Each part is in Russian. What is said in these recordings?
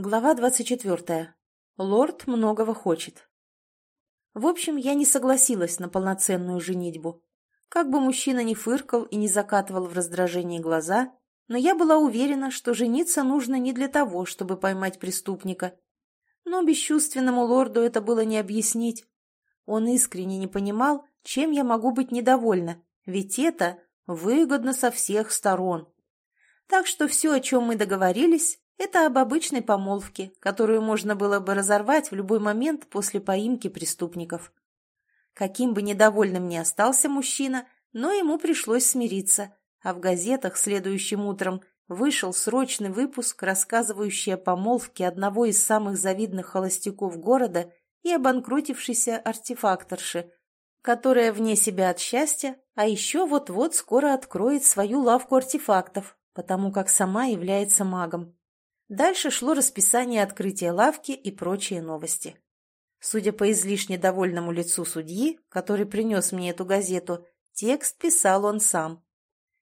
Глава 24. Лорд многого хочет. В общем, я не согласилась на полноценную женитьбу. Как бы мужчина ни фыркал и не закатывал в раздражении глаза, но я была уверена, что жениться нужно не для того, чтобы поймать преступника. Но бесчувственному лорду это было не объяснить. Он искренне не понимал, чем я могу быть недовольна, ведь это выгодно со всех сторон. Так что все, о чем мы договорились, это об обычной помолвке, которую можно было бы разорвать в любой момент после поимки преступников. Каким бы недовольным ни остался мужчина, но ему пришлось смириться, а в газетах следующим утром вышел срочный выпуск, рассказывающий о помолвке одного из самых завидных холостяков города и обанкротившейся артефакторши, которая вне себя от счастья, а еще вот-вот скоро откроет свою лавку артефактов, потому как сама является магом. Дальше шло расписание открытия лавки и прочие новости. Судя по излишне довольному лицу судьи, который принес мне эту газету, текст писал он сам.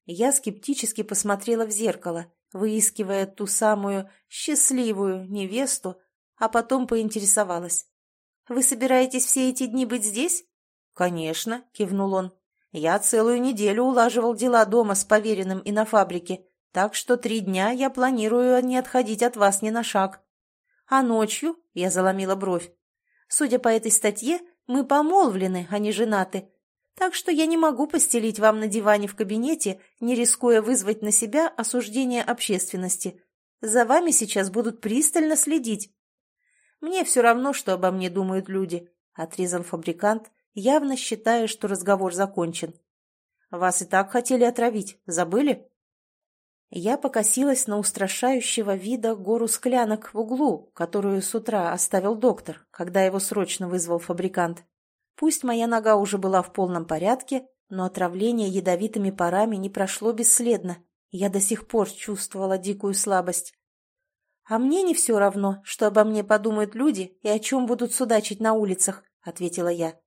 Я скептически посмотрела в зеркало, выискивая ту самую счастливую невесту, а потом поинтересовалась. «Вы собираетесь все эти дни быть здесь?» «Конечно», — кивнул он. «Я целую неделю улаживал дела дома с поверенным и на фабрике, так что три дня я планирую не отходить от вас ни на шаг. А ночью, я заломила бровь, судя по этой статье, мы помолвлены, а не женаты, так что я не могу постелить вам на диване в кабинете, не рискуя вызвать на себя осуждение общественности. За вами сейчас будут пристально следить. Мне все равно, что обо мне думают люди, — отрезал фабрикант, явно считая, что разговор закончен. Вас и так хотели отравить, забыли? Я покосилась на устрашающего вида гору склянок в углу, которую с утра оставил доктор, когда его срочно вызвал фабрикант. Пусть моя нога уже была в полном порядке, но отравление ядовитыми парами не прошло бесследно. Я до сих пор чувствовала дикую слабость. «А мне не все равно, что обо мне подумают люди и о чем будут судачить на улицах», — ответила я.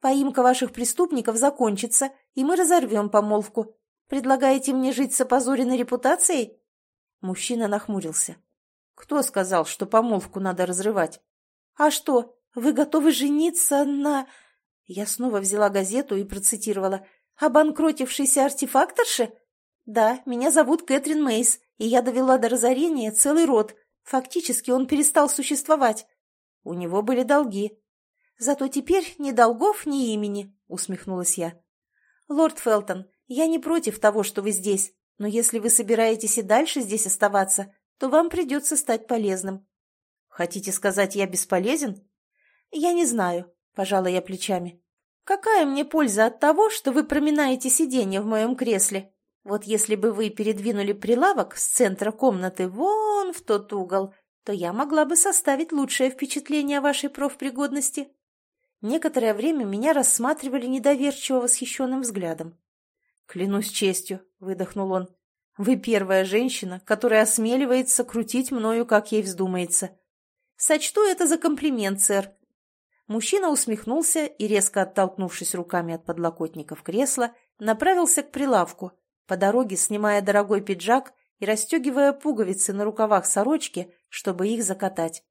«Поимка ваших преступников закончится, и мы разорвем помолвку. Предлагаете мне жить с опозоренной репутацией?» Мужчина нахмурился. «Кто сказал, что помолвку надо разрывать?» «А что, вы готовы жениться на...» Я снова взяла газету и процитировала. «Обанкротившейся артефакторше?» «Да, меня зовут Кэтрин Мейс, и я довела до разорения целый род. Фактически он перестал существовать. У него были долги. Зато теперь ни долгов, ни имени», — усмехнулась я. «Лорд Фелтон, я не против того, что вы здесь, но если вы собираетесь и дальше здесь оставаться, то вам придется стать полезным». «Хотите сказать, я бесполезен?» «Я не знаю», — пожала я плечами. «Какая мне польза от того, что вы проминаете сиденье в моем кресле? Вот если бы вы передвинули прилавок с центра комнаты вон в тот угол, то я могла бы составить лучшее впечатление о вашей профпригодности». Некоторое время меня рассматривали недоверчиво восхищенным взглядом. «Клянусь честью», — выдохнул он. «Вы первая женщина, которая осмеливается крутить мною, как ей вздумается». «Сочту это за комплимент, сэр». Мужчина усмехнулся и, резко оттолкнувшись руками от подлокотников кресла, направился к прилавку, по дороге снимая дорогой пиджак и расстегивая пуговицы на рукавах сорочки, чтобы их закатать.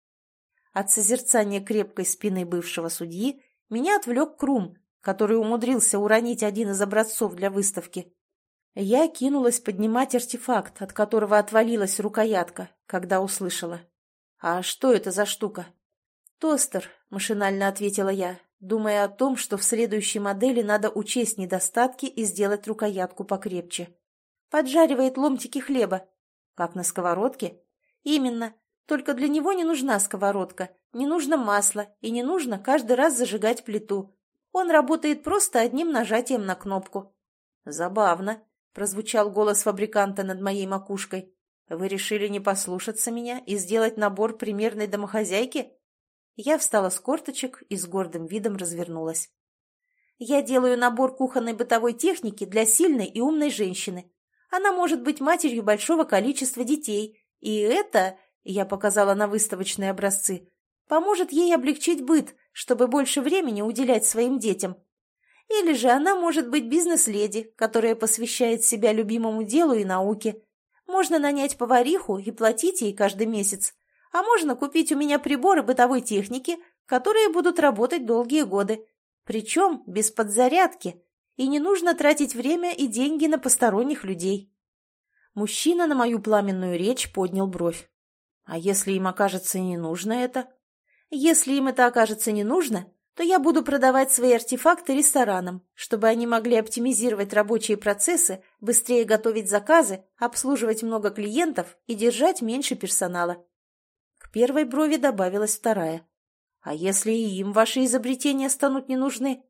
От созерцания крепкой спины бывшего судьи меня отвлек Крум, который умудрился уронить один из образцов для выставки. Я кинулась поднимать артефакт, от которого отвалилась рукоятка, когда услышала. «А что это за штука?» «Тостер», — машинально ответила я, думая о том, что в следующей модели надо учесть недостатки и сделать рукоятку покрепче. «Поджаривает ломтики хлеба». «Как на сковородке?» «Именно. Только для него не нужна сковородка, не нужно масло и не нужно каждый раз зажигать плиту. Он работает просто одним нажатием на кнопку. «Забавно», — прозвучал голос фабриканта над моей макушкой. «Вы решили не послушаться меня и сделать набор примерной домохозяйки?» Я встала с корточек и с гордым видом развернулась. «Я делаю набор кухонной бытовой техники для сильной и умной женщины. Она может быть матерью большого количества детей, и это, я показала на выставочные образцы, поможет ей облегчить быт, чтобы больше времени уделять своим детям. Или же она может быть бизнес-леди, которая посвящает себя любимому делу и науке. Можно нанять повариху и платить ей каждый месяц. А можно купить у меня приборы бытовой техники, которые будут работать долгие годы. Причем без подзарядки. И не нужно тратить время и деньги на посторонних людей. Мужчина на мою пламенную речь поднял бровь. А если им окажется не нужно это? Если им это окажется не нужно, то я буду продавать свои артефакты ресторанам, чтобы они могли оптимизировать рабочие процессы, быстрее готовить заказы, обслуживать много клиентов и держать меньше персонала. К первой брови добавилась вторая. А если и им ваши изобретения станут не нужны?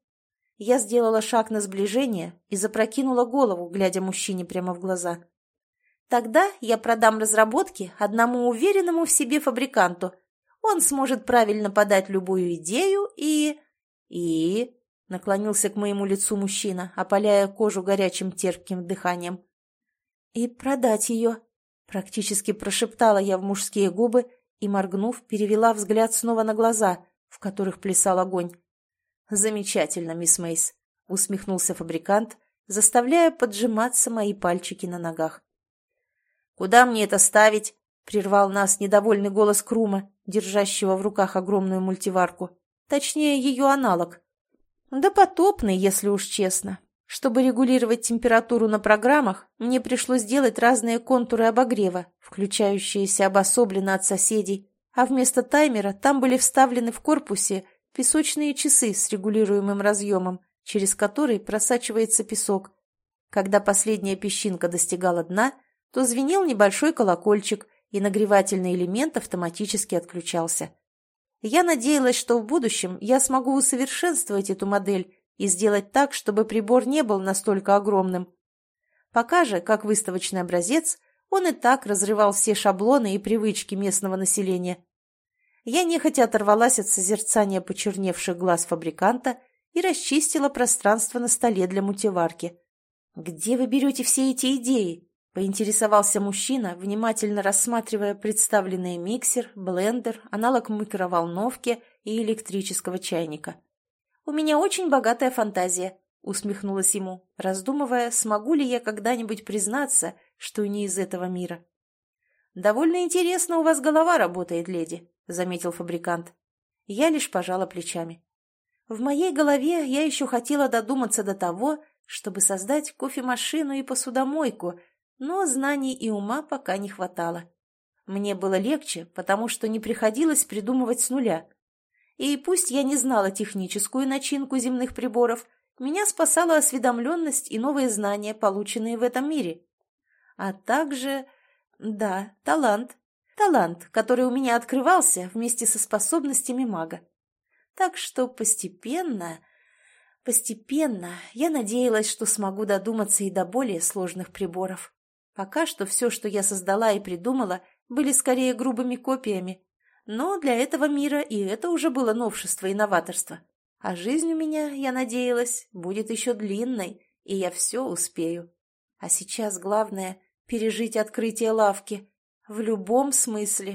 Я сделала шаг на сближение и запрокинула голову, глядя мужчине прямо в глаза. Тогда я продам разработки одному уверенному в себе фабриканту, он сможет правильно подать любую идею и... И... Наклонился к моему лицу мужчина, опаляя кожу горячим терпким дыханием. «И продать ее», — практически прошептала я в мужские губы и, моргнув, перевела взгляд снова на глаза, в которых плясал огонь. «Замечательно, мисс Мейс», — усмехнулся фабрикант, заставляя поджиматься мои пальчики на ногах. «Куда мне это ставить?» — прервал нас недовольный голос Крума, держащего в руках огромную мультиварку. Точнее, ее аналог. Да потопный, если уж честно. Чтобы регулировать температуру на программах, мне пришлось делать разные контуры обогрева, включающиеся обособленно от соседей, а вместо таймера там были вставлены в корпусе песочные часы с регулируемым разъемом, через который просачивается песок. Когда последняя песчинка достигала дна, то звенел небольшой колокольчик, и нагревательный элемент автоматически отключался. Я надеялась, что в будущем я смогу усовершенствовать эту модель и сделать так, чтобы прибор не был настолько огромным. Пока же, как выставочный образец, он и так разрывал все шаблоны и привычки местного населения. Я нехотя оторвалась от созерцания почерневших глаз фабриканта и расчистила пространство на столе для мультиварки. «Где вы берете все эти идеи?» Поинтересовался мужчина, внимательно рассматривая представленные миксер, блендер, аналог микроволновки и электрического чайника. «У меня очень богатая фантазия», — усмехнулась ему, раздумывая, смогу ли я когда-нибудь признаться, что не из этого мира. «Довольно интересно у вас голова работает, леди», — заметил фабрикант. Я лишь пожала плечами. В моей голове я еще хотела додуматься до того, чтобы создать кофемашину и посудомойку — но знаний и ума пока не хватало. Мне было легче, потому что не приходилось придумывать с нуля. И пусть я не знала техническую начинку земных приборов, меня спасала осведомленность и новые знания, полученные в этом мире. А также, да, талант. Талант, который у меня открывался вместе со способностями мага. Так что постепенно, постепенно я надеялась, что смогу додуматься и до более сложных приборов. Пока что все, что я создала и придумала, были скорее грубыми копиями. Но для этого мира и это уже было новшество и новаторство. А жизнь у меня, я надеялась, будет еще длинной, и я все успею. А сейчас главное — пережить открытие лавки. В любом смысле.